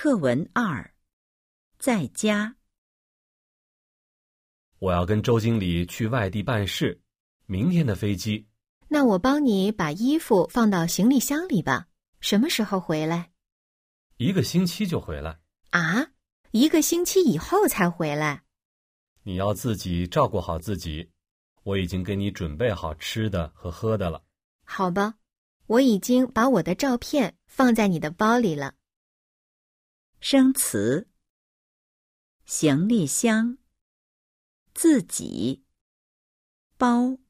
课文二，在家。我要跟周经理去外地办事，明天的飞机。那我帮你把衣服放到行李箱里吧。什么时候回来？一个星期就回来。啊，一个星期以后才回来。你要自己照顾好自己。我已经给你准备好吃的和喝的了。好吧，我已经把我的照片放在你的包里了。生词：行李箱、自己、包。